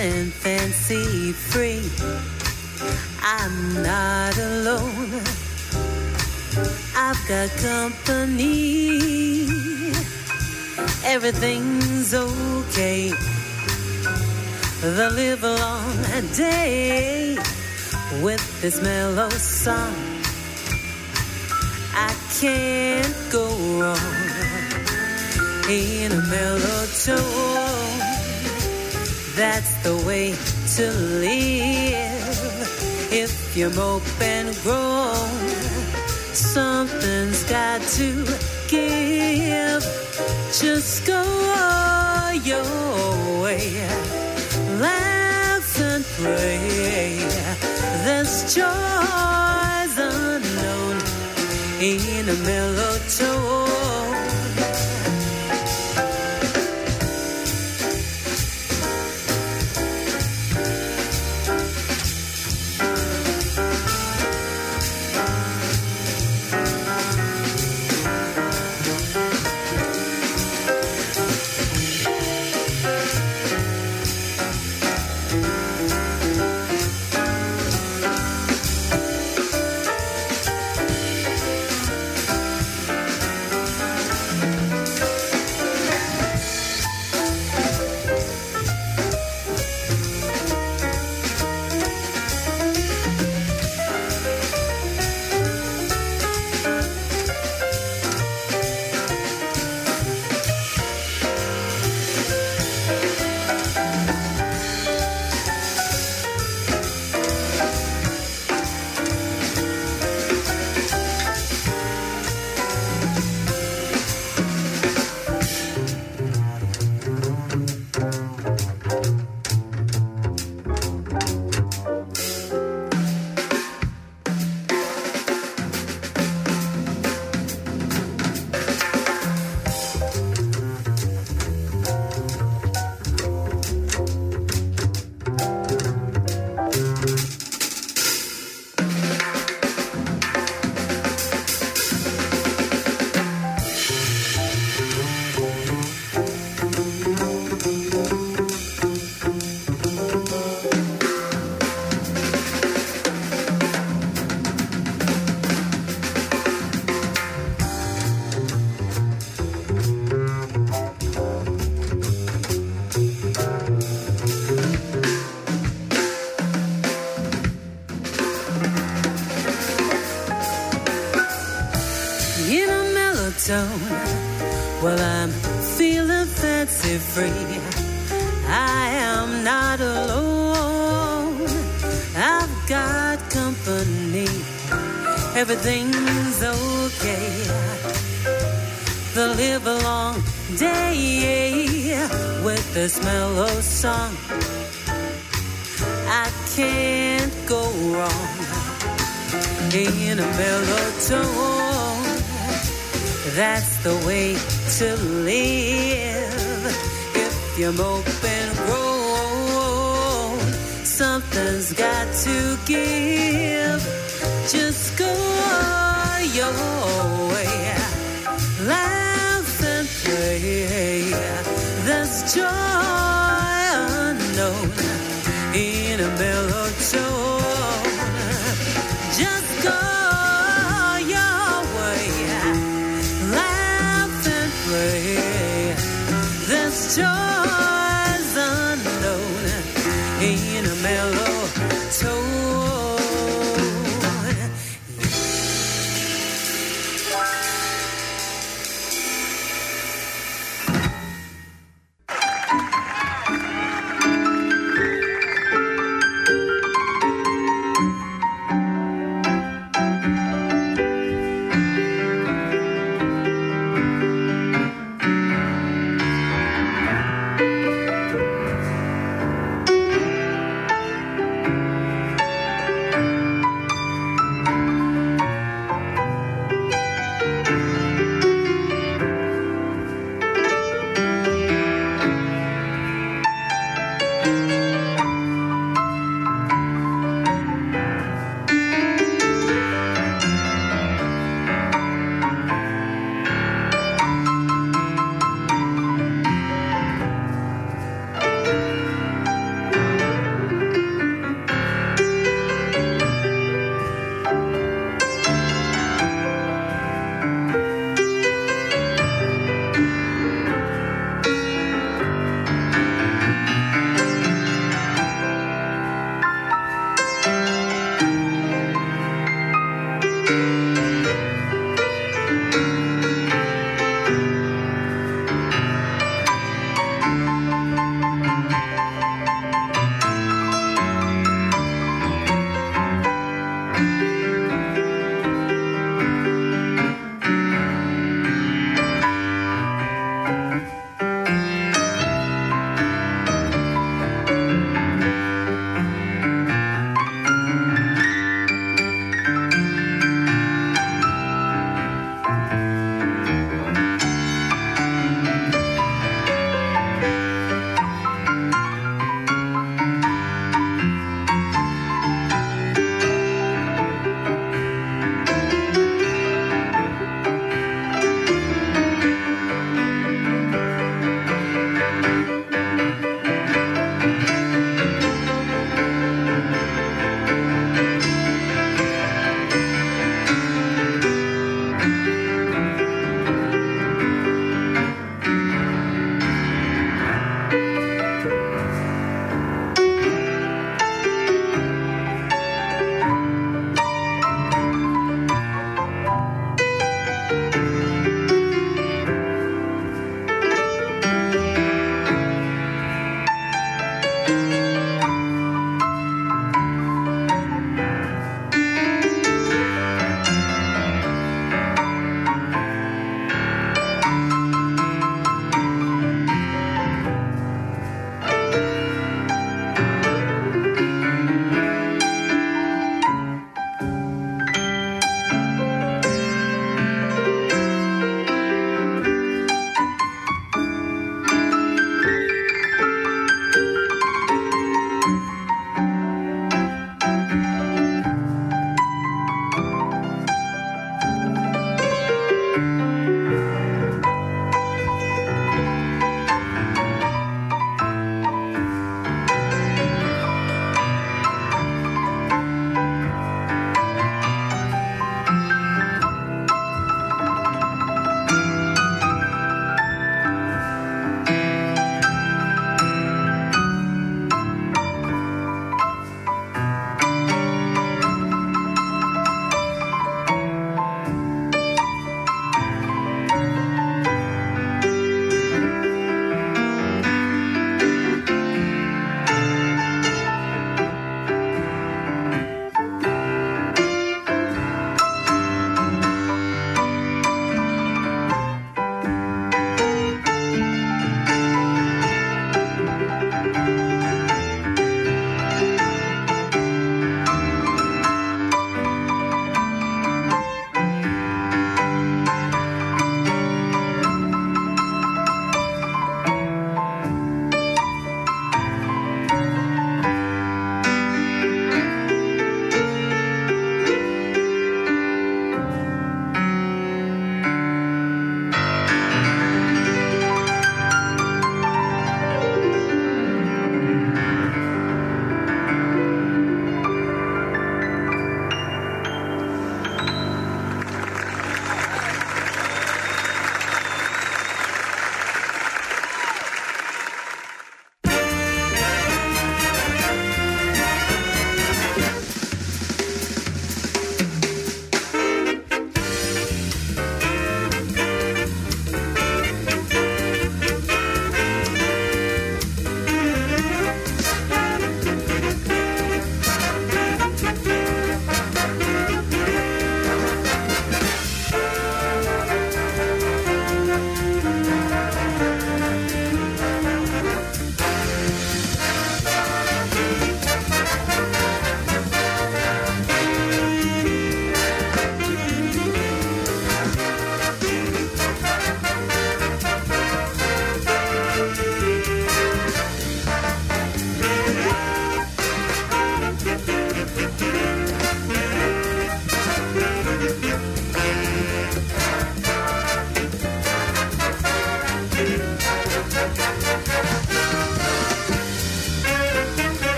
Feeling fancy free. I'm not alone, I've got company. Everything's okay. The live long day with this mellow song. I can't go wrong in a mellow tone. That's the way to live. If you're mope and groan, something's got to give. Just go your way. Laugh and pray. There's joys unknown in a mellow tone. Fancy free. I am not alone. I've got company. Everything's okay. The live a long day with this mellow song. I can't go wrong in a mellow tone. That's the way to live. You're mope and groan, something's got to give. Just go your way. Laugh and play. There's joy unknown in a mellow tone. Just go your way. Laugh and play. There's joys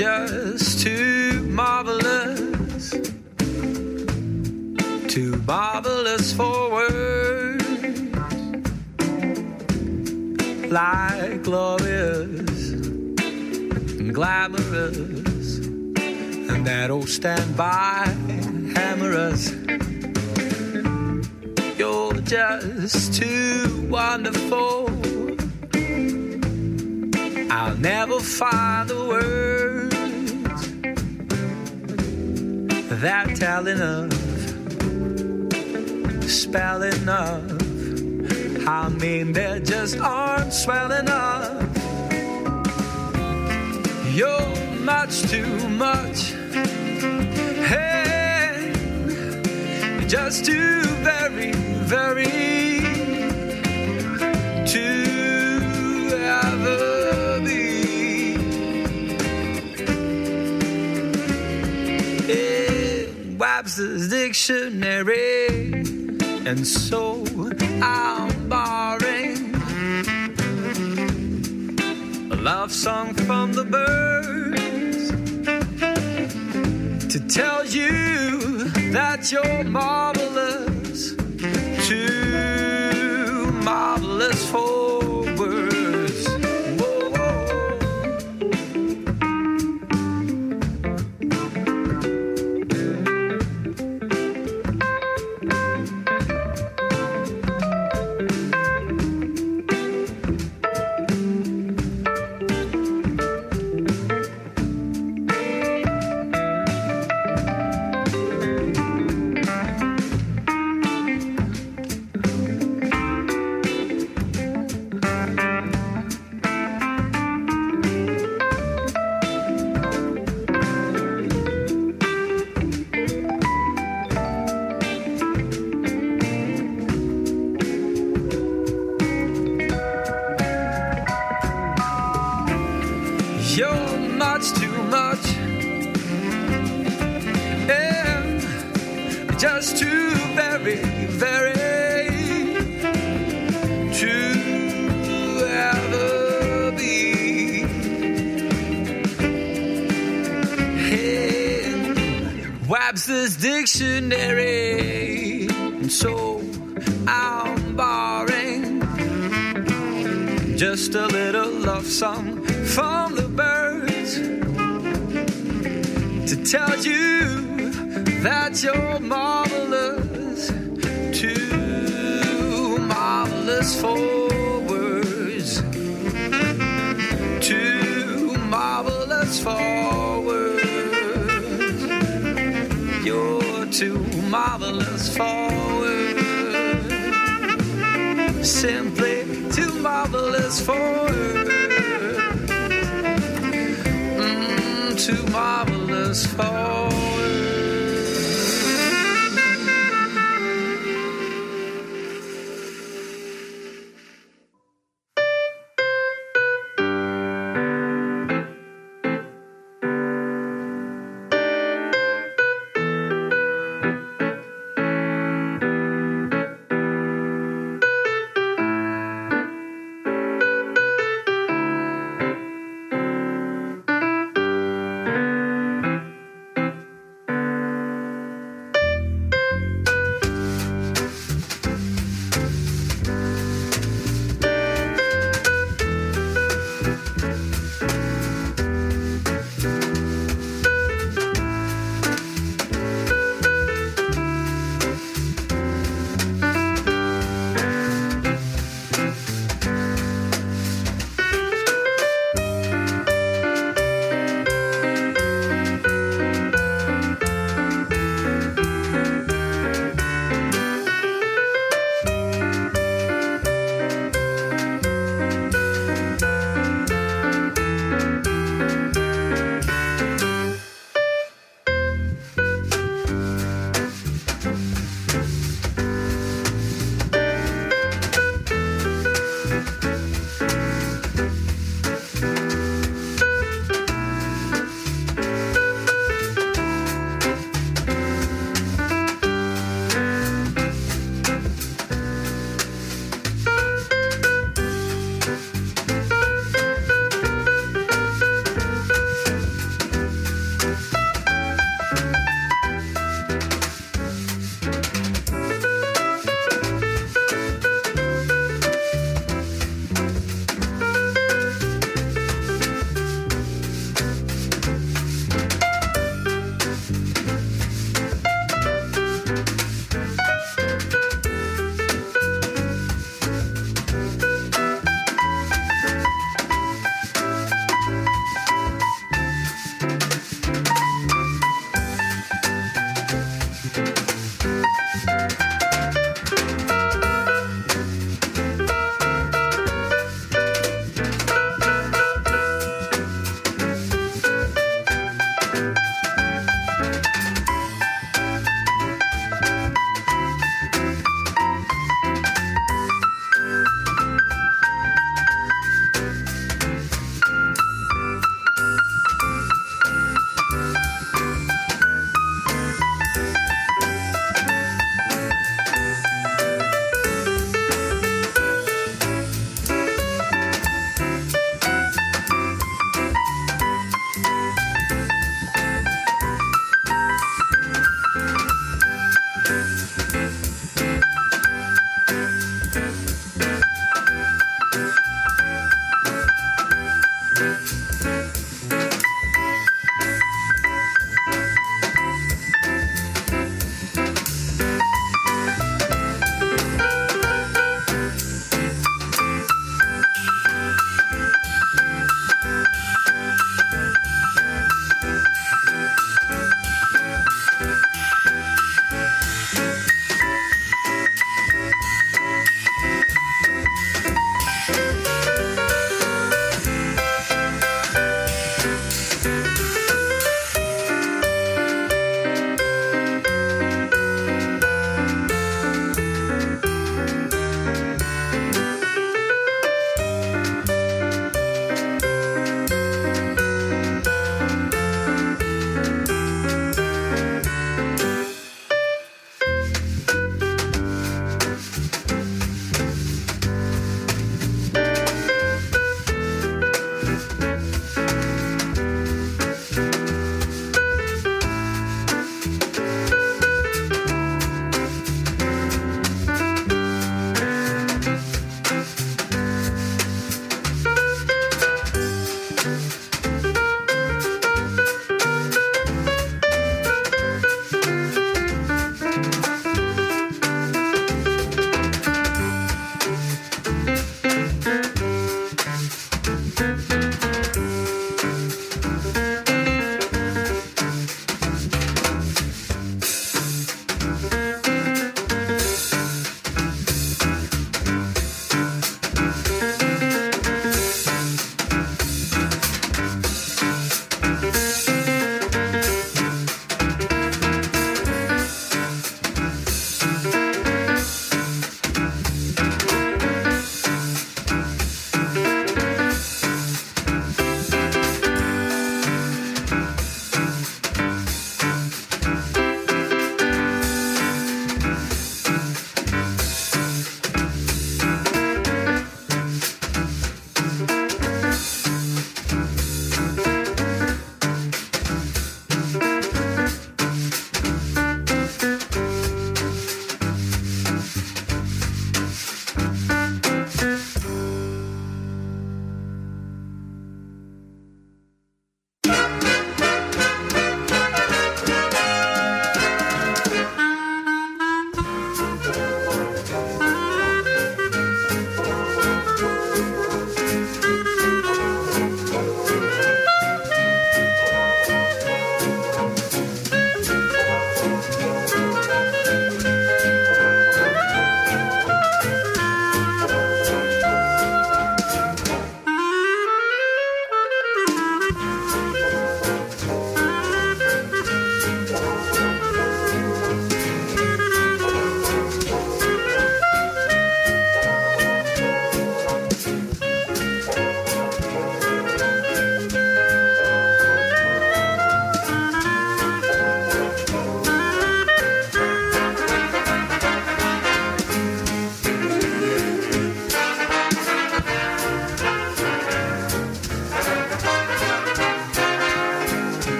just just aren't swell enough. You're much too much. Hey, just too very, very to ever be. In Webster's dictionary, and so I'm borrowing love song from the birds to tell you that you're marvelous, too marvelous for Webster's dictionary. And so I'm borrowing just a little love song from the birds to tell you that you're marvelous, too marvelous for words, too marvelous for marvelous forward. simply too marvelous forward. Mm, too marvelous for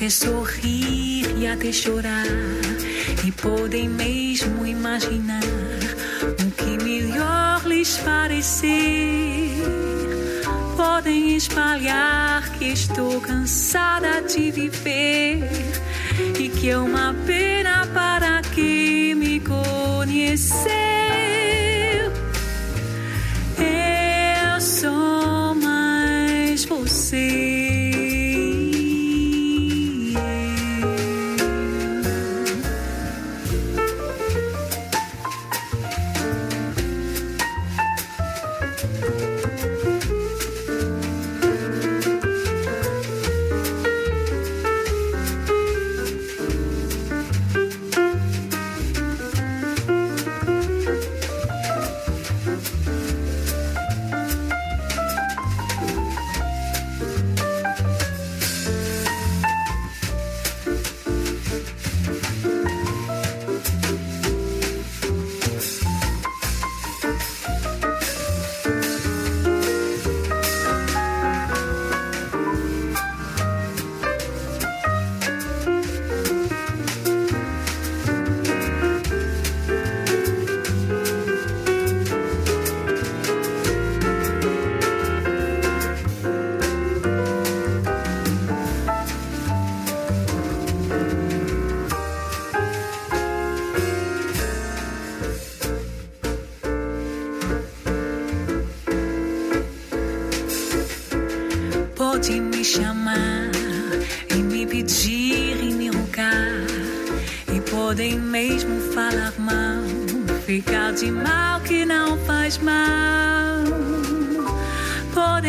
até sorrir e até chorar. E podem mesmo imaginar o que melhor lhes parecer. Podem espalhar que estou cansada de viver e que é uma pena para quem me conheceu.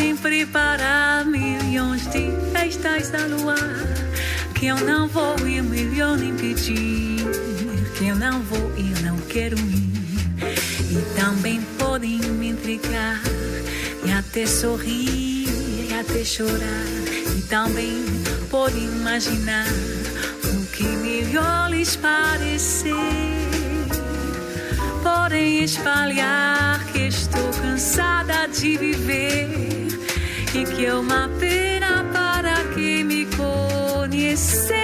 Podem preparar milhões de festas a luar. Que eu não vou ir, milhão nem pedir. Que eu não vou ir, não quero ir. E também podem me entregar e até sorrir e até chorar. E também pode imaginar o que melhor lhes parecer. Podem espalhar que estou cansada de viver e que é uma pena para quem me conheceu.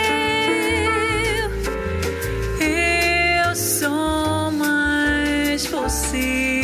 Eu sou mais você.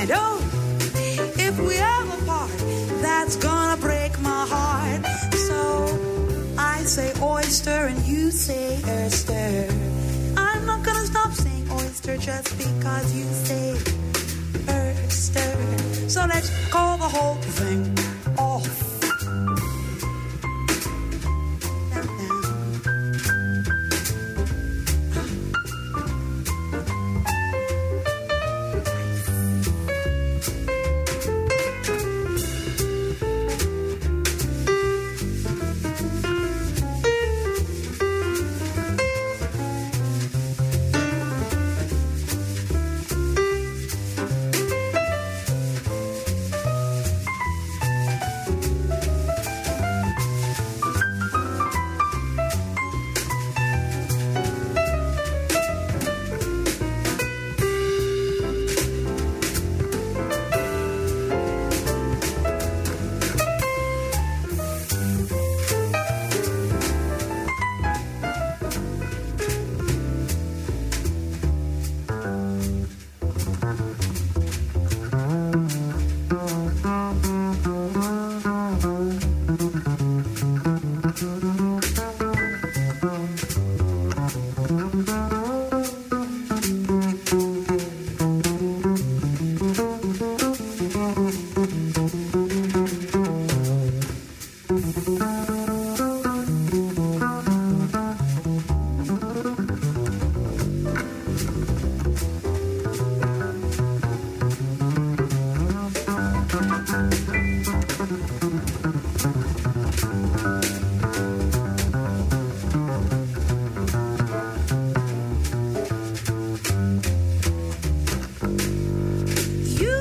And oh, if we ever part, that's gonna break my heart. So I say oyster and you say oyster. I'm not gonna stop saying oyster just because you say oyster. So let's call the whole thing off.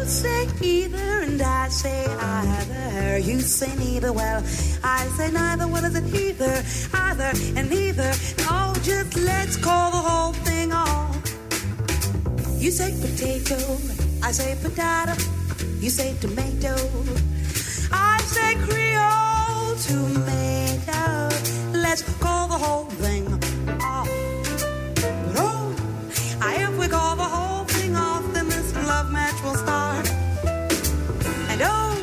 Say either and I say either. You say neither. Well, I say neither. What is it? Either, either, and neither. Oh, just let's call the whole thing off. You say potato. I say potato. You say tomato. I say Creole tomato. Let's call the whole thing off. Oh, if we call the whole thing off, then this love match will start. And oh,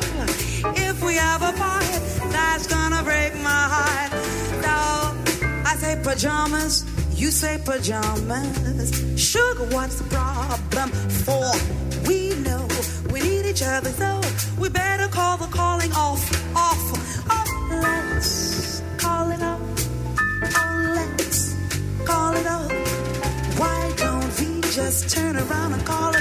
if we have a fight, that's gonna break my heart. So I say pajamas, you say pajamas. Sugar, what's the problem? For need so we better call the calling off, off, off. Let's call it off. Oh, let's call it off. Why don't we just turn around and call it